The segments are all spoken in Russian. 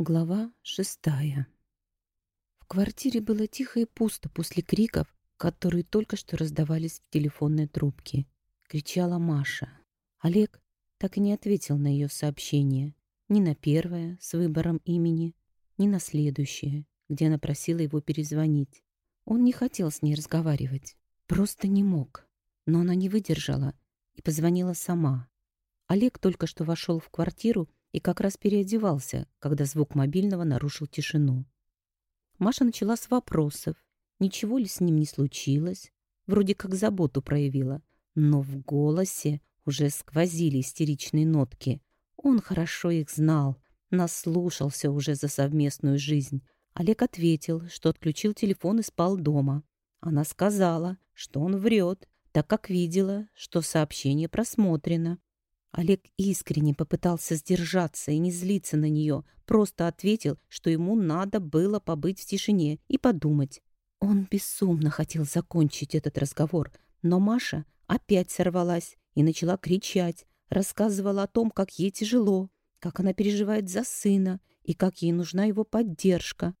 Глава шестая. В квартире было тихо и пусто после криков, которые только что раздавались в телефонной трубке. Кричала Маша. Олег так и не ответил на ее сообщение. Ни на первое с выбором имени, ни на следующее, где она просила его перезвонить. Он не хотел с ней разговаривать. Просто не мог. Но она не выдержала и позвонила сама. Олег только что вошел в квартиру и как раз переодевался, когда звук мобильного нарушил тишину. Маша начала с вопросов, ничего ли с ним не случилось, вроде как заботу проявила, но в голосе уже сквозили истеричные нотки. Он хорошо их знал, наслушался уже за совместную жизнь. Олег ответил, что отключил телефон и спал дома. Она сказала, что он врет, так как видела, что сообщение просмотрено. Олег искренне попытался сдержаться и не злиться на нее, просто ответил, что ему надо было побыть в тишине и подумать. Он безумно хотел закончить этот разговор, но Маша опять сорвалась и начала кричать, рассказывала о том, как ей тяжело, как она переживает за сына и как ей нужна его поддержка.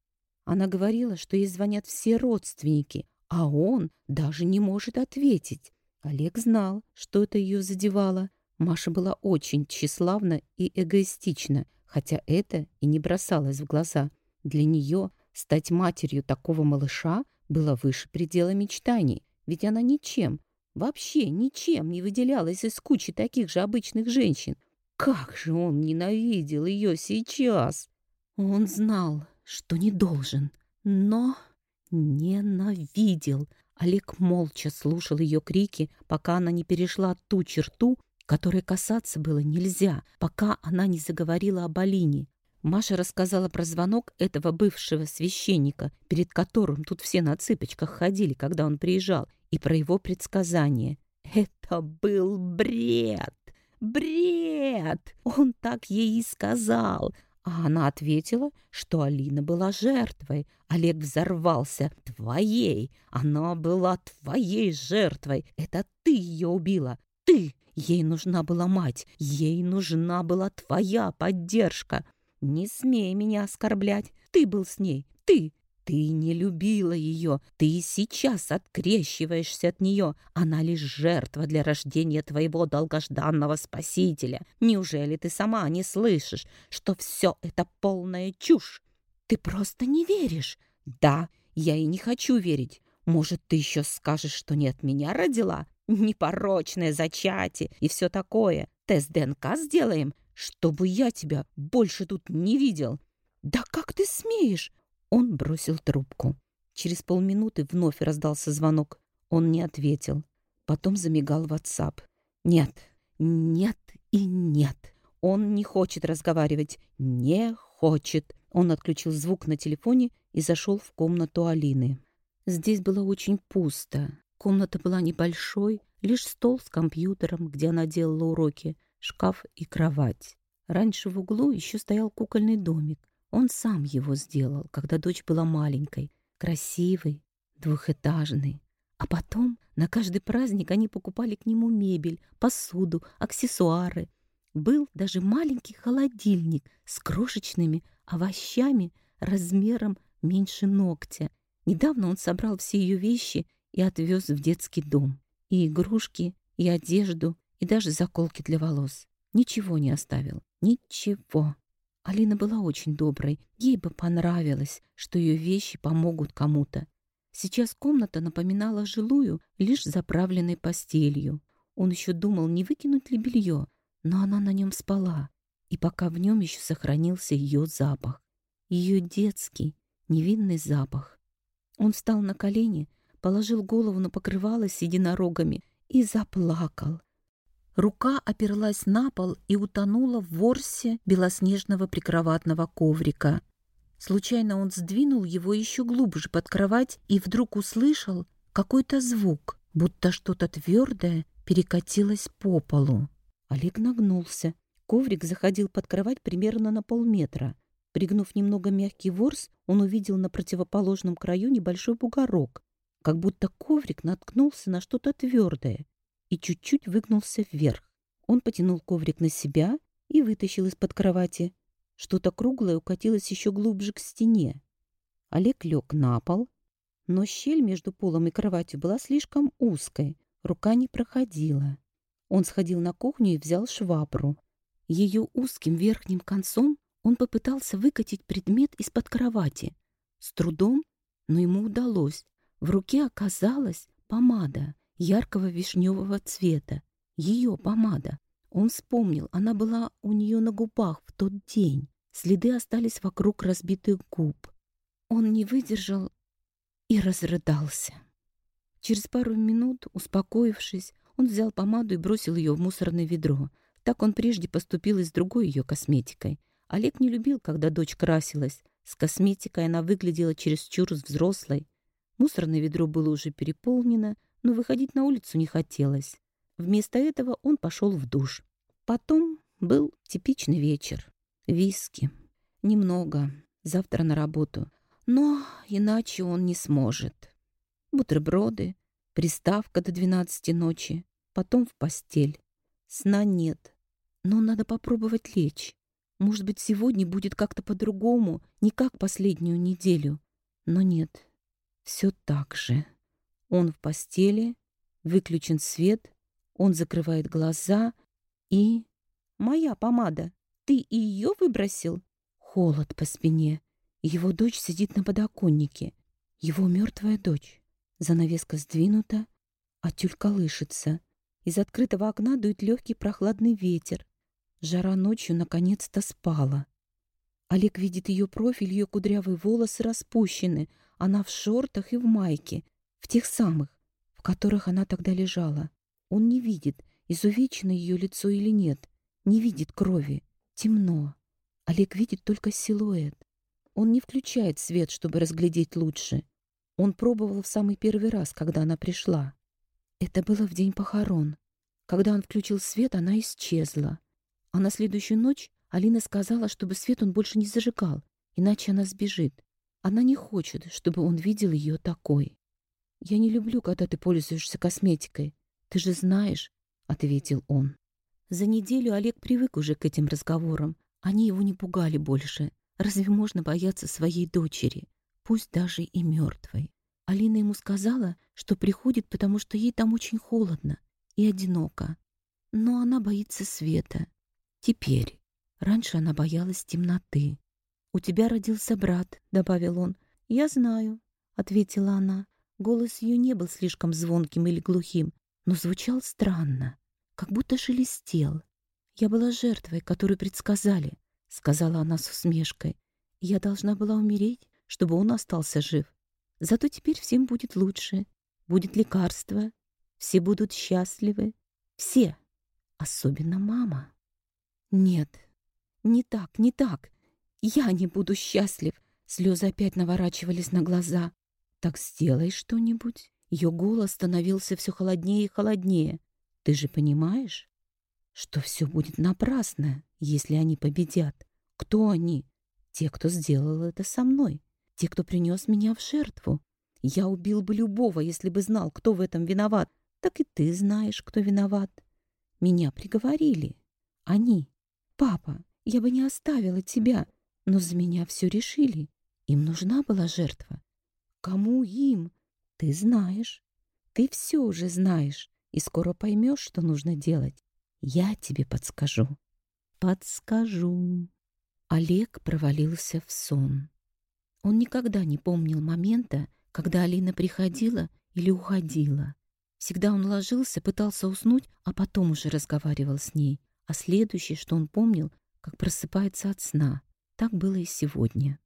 Она говорила, что ей звонят все родственники, а он даже не может ответить. Олег знал, что это ее задевало, Маша была очень тщеславна и эгоистична, хотя это и не бросалось в глаза. Для нее стать матерью такого малыша было выше предела мечтаний, ведь она ничем, вообще ничем не выделялась из кучи таких же обычных женщин. Как же он ненавидел ее сейчас! Он знал, что не должен, но ненавидел. Олег молча слушал ее крики, пока она не перешла ту черту, которой касаться было нельзя, пока она не заговорила об Алине. Маша рассказала про звонок этого бывшего священника, перед которым тут все на цыпочках ходили, когда он приезжал, и про его предсказание. Это был бред! Бред! Он так ей и сказал. А она ответила, что Алина была жертвой. Олег взорвался. Твоей! Она была твоей жертвой! Это ты ее убила! Ты! Ей нужна была мать, ей нужна была твоя поддержка. Не смей меня оскорблять. Ты был с ней, ты. Ты не любила ее, ты сейчас открещиваешься от нее. Она лишь жертва для рождения твоего долгожданного спасителя. Неужели ты сама не слышишь, что все это полная чушь? Ты просто не веришь. Да, я и не хочу верить. Может, ты еще скажешь, что не от меня родила? Непорочное зачатие и все такое. Тест ДНК сделаем, чтобы я тебя больше тут не видел. Да как ты смеешь? Он бросил трубку. Через полминуты вновь раздался звонок. Он не ответил. Потом замигал WhatsApp. Нет, нет и нет. Он не хочет разговаривать. Не хочет. Он отключил звук на телефоне и зашел в комнату Алины. Здесь было очень пусто. Комната была небольшой, лишь стол с компьютером, где она делала уроки, шкаф и кровать. Раньше в углу еще стоял кукольный домик. Он сам его сделал, когда дочь была маленькой, красивый, двухэтажный. А потом на каждый праздник они покупали к нему мебель, посуду, аксессуары. Был даже маленький холодильник с крошечными овощами размером меньше ногтя. Недавно он собрал все ее вещи и отвез в детский дом. И игрушки, и одежду, и даже заколки для волос. Ничего не оставил. Ничего. Алина была очень доброй. Ей бы понравилось, что ее вещи помогут кому-то. Сейчас комната напоминала жилую, лишь заправленной постелью. Он еще думал, не выкинуть ли белье, но она на нем спала. И пока в нем еще сохранился ее запах. Ее детский, невинный запах. Он встал на колени, положил голову на покрывало с единорогами и заплакал. Рука оперлась на пол и утонула в ворсе белоснежного прикроватного коврика. Случайно он сдвинул его еще глубже под кровать и вдруг услышал какой-то звук, будто что-то твердое перекатилось по полу. Олег нагнулся. Коврик заходил под кровать примерно на полметра. Пригнув немного мягкий ворс, он увидел на противоположном краю небольшой бугорок, как будто коврик наткнулся на что-то твердое и чуть-чуть выгнулся вверх. Он потянул коврик на себя и вытащил из-под кровати Что-то круглое укатилось еще глубже к стене. Олег лег на пол, но щель между полом и кроватью была слишком узкой, рука не проходила. Он сходил на кухню и взял швабру. Ее узким верхним концом он попытался выкатить предмет из-под кровати. С трудом, но ему удалось. В руке оказалась помада яркого вишневого цвета. Ее помада. Он вспомнил, она была у нее на губах в тот день. Следы остались вокруг разбитых губ. Он не выдержал и разрыдался. Через пару минут, успокоившись, он взял помаду и бросил ее в мусорное ведро. Так он прежде поступил и с другой ее косметикой. Олег не любил, когда дочь красилась. С косметикой она выглядела чересчур взрослой. Мусорное ведро было уже переполнено, но выходить на улицу не хотелось. Вместо этого он пошел в душ. Потом был типичный вечер. Виски. Немного. Завтра на работу. Но иначе он не сможет. Бутерброды, приставка до двенадцати ночи, потом в постель. Сна нет. Но надо попробовать лечь. Может быть, сегодня будет как-то по-другому, не как последнюю неделю. Но нет, все так же. Он в постели, выключен свет, он закрывает глаза и... «Моя помада! Ты и ее выбросил?» Холод по спине. Его дочь сидит на подоконнике. Его мертвая дочь. Занавеска сдвинута, а тюль колышется. Из открытого окна дует легкий прохладный ветер. Жара ночью наконец-то спала. Олег видит ее профиль, ее кудрявые волосы распущены. Она в шортах и в майке, в тех самых, в которых она тогда лежала. Он не видит, изувечено ее лицо или нет. Не видит крови. Темно. Олег видит только силуэт. Он не включает свет, чтобы разглядеть лучше. Он пробовал в самый первый раз, когда она пришла. Это было в день похорон. Когда он включил свет, она исчезла. А на следующую ночь Алина сказала, чтобы свет он больше не зажигал, иначе она сбежит. Она не хочет, чтобы он видел ее такой. «Я не люблю, когда ты пользуешься косметикой. Ты же знаешь», — ответил он. За неделю Олег привык уже к этим разговорам. Они его не пугали больше. Разве можно бояться своей дочери, пусть даже и мертвой? Алина ему сказала, что приходит, потому что ей там очень холодно и одиноко. Но она боится света. Теперь. Раньше она боялась темноты. «У тебя родился брат», — добавил он. «Я знаю», — ответила она. Голос ее не был слишком звонким или глухим, но звучал странно, как будто шелестел. «Я была жертвой, которую предсказали», — сказала она с усмешкой. «Я должна была умереть, чтобы он остался жив. Зато теперь всем будет лучше. Будет лекарство. Все будут счастливы. Все. Особенно мама». Нет, не так, не так. Я не буду счастлив. Слезы опять наворачивались на глаза. Так сделай что-нибудь. Ее голос становился все холоднее и холоднее. Ты же понимаешь, что все будет напрасно, если они победят. Кто они? Те, кто сделал это со мной. Те, кто принес меня в жертву. Я убил бы любого, если бы знал, кто в этом виноват. Так и ты знаешь, кто виноват. Меня приговорили. Они. «Папа, я бы не оставила тебя, но за меня все решили. Им нужна была жертва». «Кому им? Ты знаешь. Ты все уже знаешь, и скоро поймешь, что нужно делать. Я тебе подскажу». «Подскажу». Олег провалился в сон. Он никогда не помнил момента, когда Алина приходила или уходила. Всегда он ложился, пытался уснуть, а потом уже разговаривал с ней а следующее, что он помнил, как просыпается от сна. Так было и сегодня.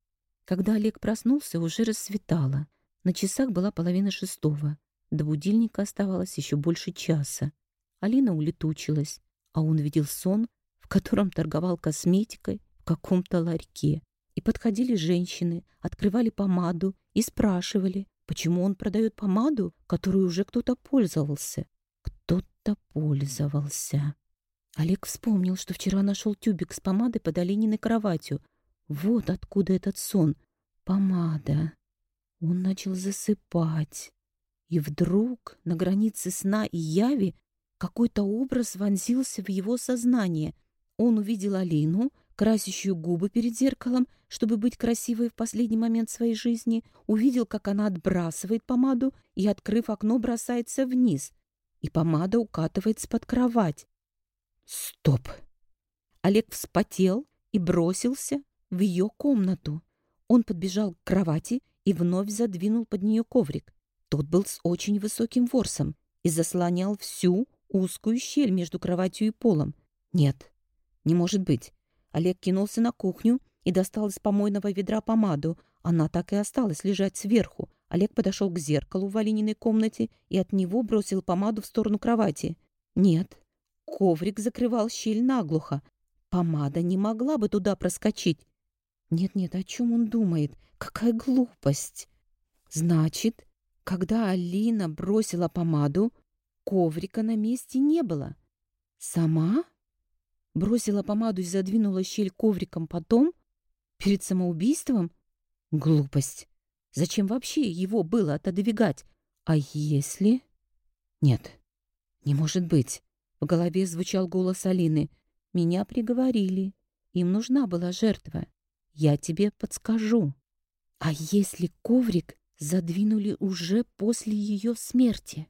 Когда Олег проснулся, уже рассветало. На часах была половина шестого. До будильника оставалось еще больше часа. Алина улетучилась, а он видел сон, в котором торговал косметикой в каком-то ларьке. И подходили женщины, открывали помаду и спрашивали, почему он продает помаду, которую уже кто-то пользовался. Кто-то пользовался. Олег вспомнил, что вчера нашел тюбик с помадой под Олениной кроватью. Вот откуда этот сон. Помада. Он начал засыпать. И вдруг на границе сна и яви какой-то образ вонзился в его сознание. Он увидел Алину, красящую губы перед зеркалом, чтобы быть красивой в последний момент своей жизни, увидел, как она отбрасывает помаду и, открыв окно, бросается вниз, и помада укатывается под кровать. Стоп! Олег вспотел и бросился в ее комнату. Он подбежал к кровати и вновь задвинул под нее коврик. Тот был с очень высоким ворсом и заслонял всю узкую щель между кроватью и полом. Нет, не может быть. Олег кинулся на кухню и достал из помойного ведра помаду. Она так и осталась лежать сверху. Олег подошел к зеркалу в Алининой комнате и от него бросил помаду в сторону кровати. Нет, коврик закрывал щель наглухо. Помада не могла бы туда проскочить. Нет-нет, о чем он думает? Какая глупость! Значит, когда Алина бросила помаду, коврика на месте не было. Сама? Бросила помаду и задвинула щель ковриком потом? Перед самоубийством? Глупость. Зачем вообще его было отодвигать? А если... Нет, не может быть. В голове звучал голос Алины. Меня приговорили. Им нужна была жертва. Я тебе подскажу. А если коврик задвинули уже после ее смерти?